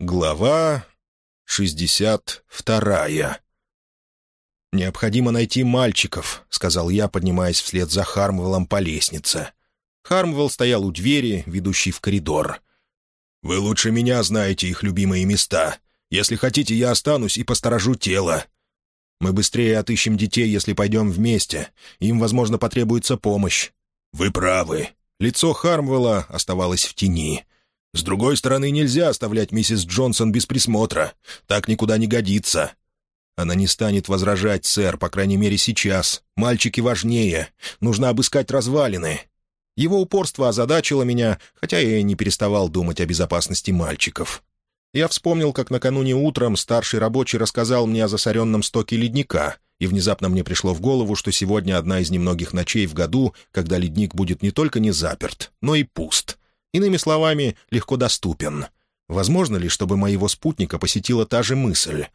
Глава шестьдесят вторая. «Необходимо найти мальчиков», — сказал я, поднимаясь вслед за Хармвеллом по лестнице. Хармвелл стоял у двери, ведущей в коридор. «Вы лучше меня знаете их любимые места. Если хотите, я останусь и посторожу тело. Мы быстрее отыщем детей, если пойдем вместе. Им, возможно, потребуется помощь». «Вы правы». Лицо Хармвелла оставалось в тени. С другой стороны, нельзя оставлять миссис Джонсон без присмотра. Так никуда не годится. Она не станет возражать, сэр, по крайней мере сейчас. Мальчики важнее. Нужно обыскать развалины. Его упорство озадачило меня, хотя я и не переставал думать о безопасности мальчиков. Я вспомнил, как накануне утром старший рабочий рассказал мне о засоренном стоке ледника, и внезапно мне пришло в голову, что сегодня одна из немногих ночей в году, когда ледник будет не только не заперт, но и пуст — Иными словами, легко доступен. Возможно ли, чтобы моего спутника посетила та же мысль?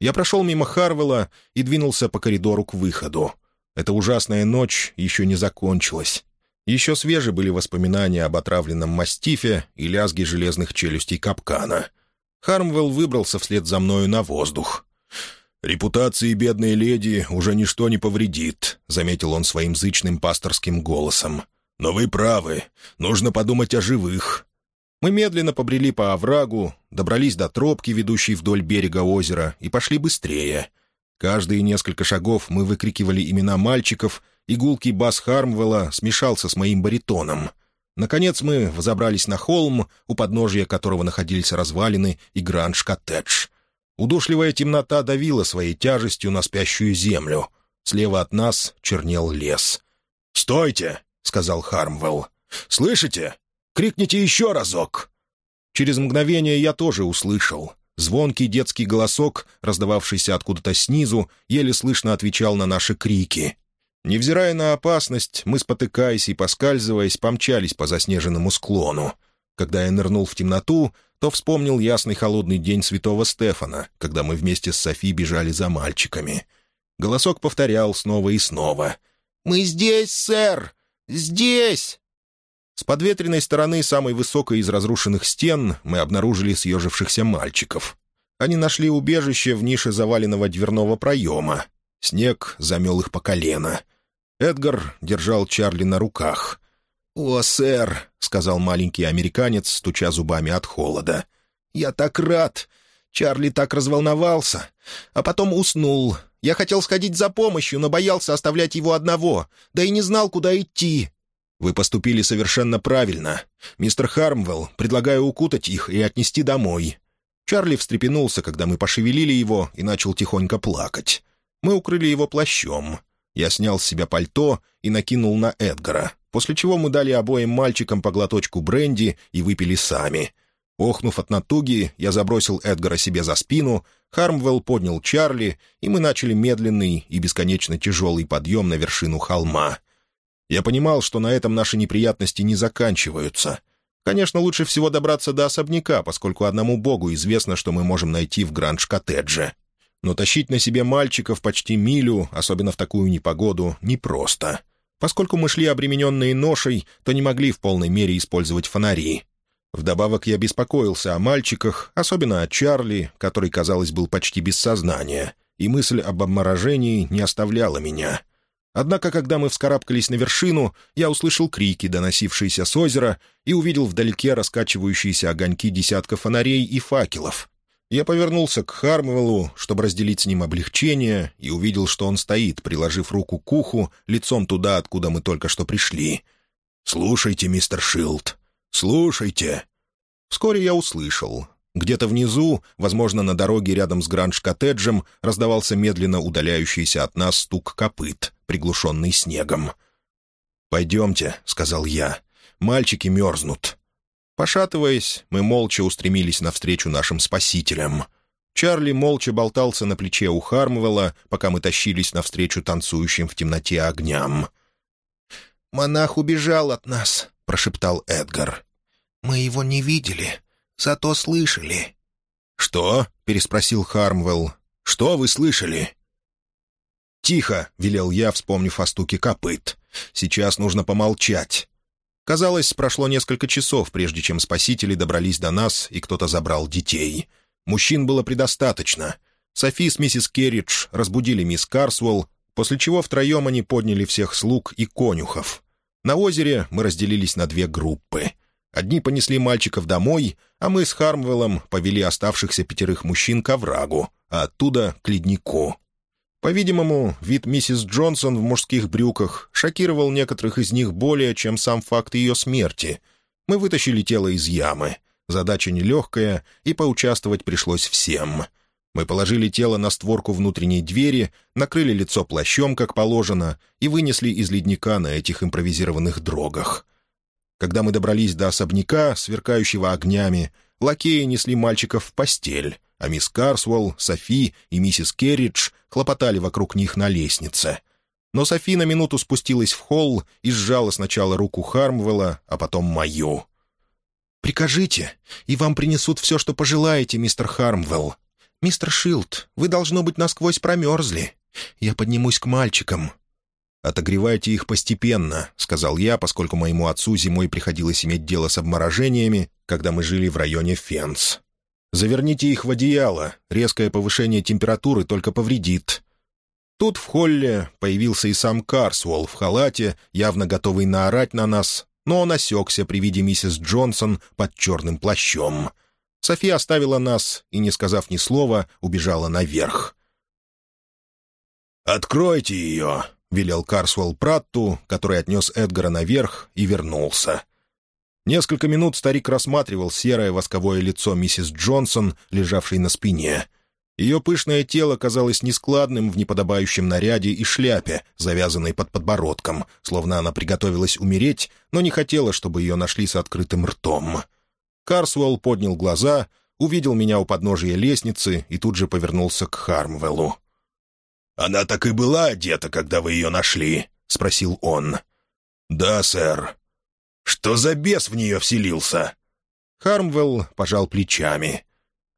Я прошел мимо Харвелла и двинулся по коридору к выходу. Эта ужасная ночь еще не закончилась. Еще свежи были воспоминания об отравленном мастифе и лязге железных челюстей капкана. Хармвелл выбрался вслед за мною на воздух. «Репутации бедной леди уже ничто не повредит», — заметил он своим зычным пасторским голосом. «Но вы правы. Нужно подумать о живых». Мы медленно побрели по оврагу, добрались до тропки, ведущей вдоль берега озера, и пошли быстрее. Каждые несколько шагов мы выкрикивали имена мальчиков, и гулкий бас Хармвелла смешался с моим баритоном. Наконец мы взобрались на холм, у подножия которого находились развалины и гранж-коттедж. Удушливая темнота давила своей тяжестью на спящую землю. Слева от нас чернел лес. «Стойте!» — сказал Хармвелл. «Слышите? Крикните еще разок!» Через мгновение я тоже услышал. Звонкий детский голосок, раздававшийся откуда-то снизу, еле слышно отвечал на наши крики. Невзирая на опасность, мы, спотыкаясь и поскальзываясь, помчались по заснеженному склону. Когда я нырнул в темноту, то вспомнил ясный холодный день святого Стефана, когда мы вместе с Софи бежали за мальчиками. Голосок повторял снова и снова. «Мы здесь, сэр! «Здесь!» С подветренной стороны самой высокой из разрушенных стен мы обнаружили съежившихся мальчиков. Они нашли убежище в нише заваленного дверного проема. Снег замел их по колено. Эдгар держал Чарли на руках. «О, сэр!» — сказал маленький американец, стуча зубами от холода. «Я так рад! Чарли так разволновался. А потом уснул. Я хотел сходить за помощью, но боялся оставлять его одного, да и не знал, куда идти». «Вы поступили совершенно правильно. Мистер Хармвелл, предлагаю укутать их и отнести домой». Чарли встрепенулся, когда мы пошевелили его, и начал тихонько плакать. Мы укрыли его плащом. Я снял с себя пальто и накинул на Эдгара, после чего мы дали обоим мальчикам по глоточку бренди и выпили сами — Охнув от натуги, я забросил Эдгара себе за спину, Хармвелл поднял Чарли, и мы начали медленный и бесконечно тяжелый подъем на вершину холма. Я понимал, что на этом наши неприятности не заканчиваются. Конечно, лучше всего добраться до особняка, поскольку одному богу известно, что мы можем найти в гранж-коттедже. Но тащить на себе мальчиков почти милю, особенно в такую непогоду, непросто. Поскольку мы шли обремененные ношей, то не могли в полной мере использовать фонари. Вдобавок я беспокоился о мальчиках, особенно о Чарли, который, казалось, был почти без сознания, и мысль об обморожении не оставляла меня. Однако, когда мы вскарабкались на вершину, я услышал крики, доносившиеся с озера, и увидел вдалеке раскачивающиеся огоньки десятка фонарей и факелов. Я повернулся к Хармвеллу, чтобы разделить с ним облегчение, и увидел, что он стоит, приложив руку к уху, лицом туда, откуда мы только что пришли. «Слушайте, мистер Шилд, «Слушайте». Вскоре я услышал. Где-то внизу, возможно, на дороге рядом с Гранж-коттеджем, раздавался медленно удаляющийся от нас стук копыт, приглушенный снегом. «Пойдемте», — сказал я. «Мальчики мерзнут». Пошатываясь, мы молча устремились навстречу нашим спасителям. Чарли молча болтался на плече у Хармвелла, пока мы тащились навстречу танцующим в темноте огням. «Монах убежал от нас», — прошептал Эдгар. «Мы его не видели, зато слышали». «Что?» — переспросил Хармвелл. «Что вы слышали?» «Тихо!» — велел я, вспомнив о стуке копыт. «Сейчас нужно помолчать». Казалось, прошло несколько часов, прежде чем спасители добрались до нас, и кто-то забрал детей. Мужчин было предостаточно. Софи с миссис Керридж разбудили мисс Карсуэлл, после чего втроем они подняли всех слуг и конюхов. На озере мы разделились на две группы. Одни понесли мальчиков домой, а мы с Хармвеллом повели оставшихся пятерых мужчин к оврагу, а оттуда — к леднику. По-видимому, вид миссис Джонсон в мужских брюках шокировал некоторых из них более, чем сам факт ее смерти. Мы вытащили тело из ямы. Задача нелегкая, и поучаствовать пришлось всем. Мы положили тело на створку внутренней двери, накрыли лицо плащом, как положено, и вынесли из ледника на этих импровизированных дрогах. Когда мы добрались до особняка, сверкающего огнями, лакеи несли мальчиков в постель, а мисс Карсуэлл, Софи и миссис Керридж хлопотали вокруг них на лестнице. Но Софи на минуту спустилась в холл и сжала сначала руку Хармвелла, а потом мою. «Прикажите, и вам принесут все, что пожелаете, мистер Хармвелл. Мистер Шилд, вы, должно быть, насквозь промерзли. Я поднимусь к мальчикам». «Отогревайте их постепенно», — сказал я, поскольку моему отцу зимой приходилось иметь дело с обморожениями, когда мы жили в районе Фенс. Заверните их в одеяло, резкое повышение температуры только повредит». Тут в холле появился и сам Карсуолл в халате, явно готовый наорать на нас, но он осекся при виде миссис Джонсон под черным плащом. София оставила нас и, не сказав ни слова, убежала наверх. «Откройте ее!» — велел Карсуэлл Пратту, который отнес Эдгара наверх и вернулся. Несколько минут старик рассматривал серое восковое лицо миссис Джонсон, лежавшей на спине. Ее пышное тело казалось нескладным в неподобающем наряде и шляпе, завязанной под подбородком, словно она приготовилась умереть, но не хотела, чтобы ее нашли с открытым ртом. Карсуэлл поднял глаза, увидел меня у подножия лестницы и тут же повернулся к Хармвеллу. «Она так и была одета, когда вы ее нашли?» — спросил он. «Да, сэр», что за бес в нее вселился?» Хармвелл пожал плечами.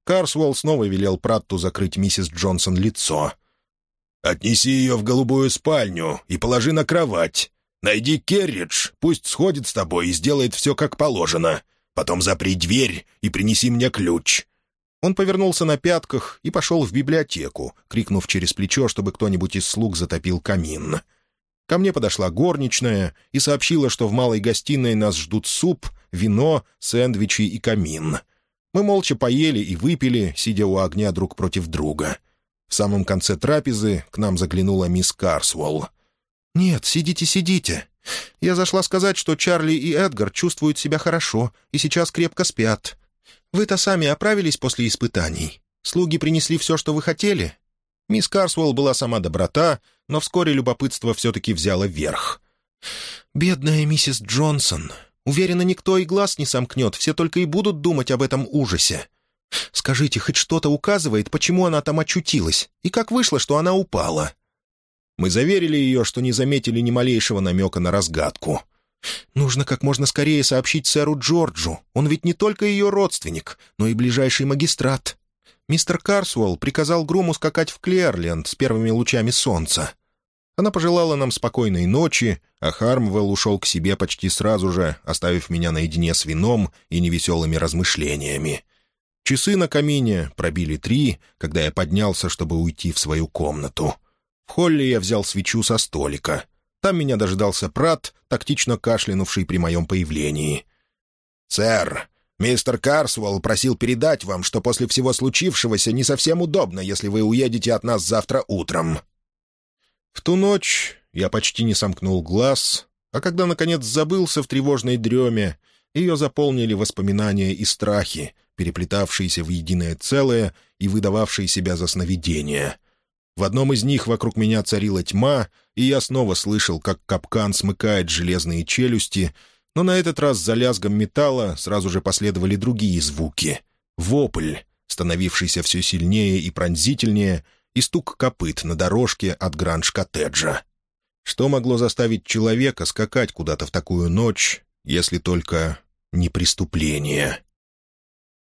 Карсуэлл снова велел Пратту закрыть миссис Джонсон лицо. «Отнеси ее в голубую спальню и положи на кровать. Найди Керридж, пусть сходит с тобой и сделает все как положено. Потом запри дверь и принеси мне ключ». Он повернулся на пятках и пошел в библиотеку, крикнув через плечо, чтобы кто-нибудь из слуг затопил камин. Ко мне подошла горничная и сообщила, что в малой гостиной нас ждут суп, вино, сэндвичи и камин. Мы молча поели и выпили, сидя у огня друг против друга. В самом конце трапезы к нам заглянула мисс Карсуэлл. «Нет, сидите, сидите. Я зашла сказать, что Чарли и Эдгар чувствуют себя хорошо и сейчас крепко спят. Вы-то сами оправились после испытаний. Слуги принесли все, что вы хотели?» Мисс Карсуэлл была сама доброта, но вскоре любопытство все-таки взяло верх. «Бедная миссис Джонсон. Уверена, никто и глаз не сомкнет, все только и будут думать об этом ужасе. Скажите, хоть что-то указывает, почему она там очутилась, и как вышло, что она упала?» Мы заверили ее, что не заметили ни малейшего намека на разгадку. «Нужно как можно скорее сообщить сэру Джорджу. Он ведь не только ее родственник, но и ближайший магистрат. Мистер Карсуэлл приказал Груму скакать в Клерленд с первыми лучами солнца. Она пожелала нам спокойной ночи, а Хармвелл ушел к себе почти сразу же, оставив меня наедине с вином и невеселыми размышлениями. Часы на камине пробили три, когда я поднялся, чтобы уйти в свою комнату. В холле я взял свечу со столика. Там меня дождался Прат, тактично кашлянувший при моем появлении. «Сэр, Мистер Карсвелл просил передать вам, что после всего случившегося не совсем удобно, если вы уедете от нас завтра утром». В ту ночь я почти не сомкнул глаз, а когда, наконец, забылся в тревожной дреме, ее заполнили воспоминания и страхи, переплетавшиеся в единое целое и выдававшие себя за сновидения. В одном из них вокруг меня царила тьма, и я снова слышал, как капкан смыкает железные челюсти — но на этот раз за лязгом металла сразу же последовали другие звуки. Вопль, становившийся все сильнее и пронзительнее, и стук копыт на дорожке от гранж-коттеджа. Что могло заставить человека скакать куда-то в такую ночь, если только не преступление?»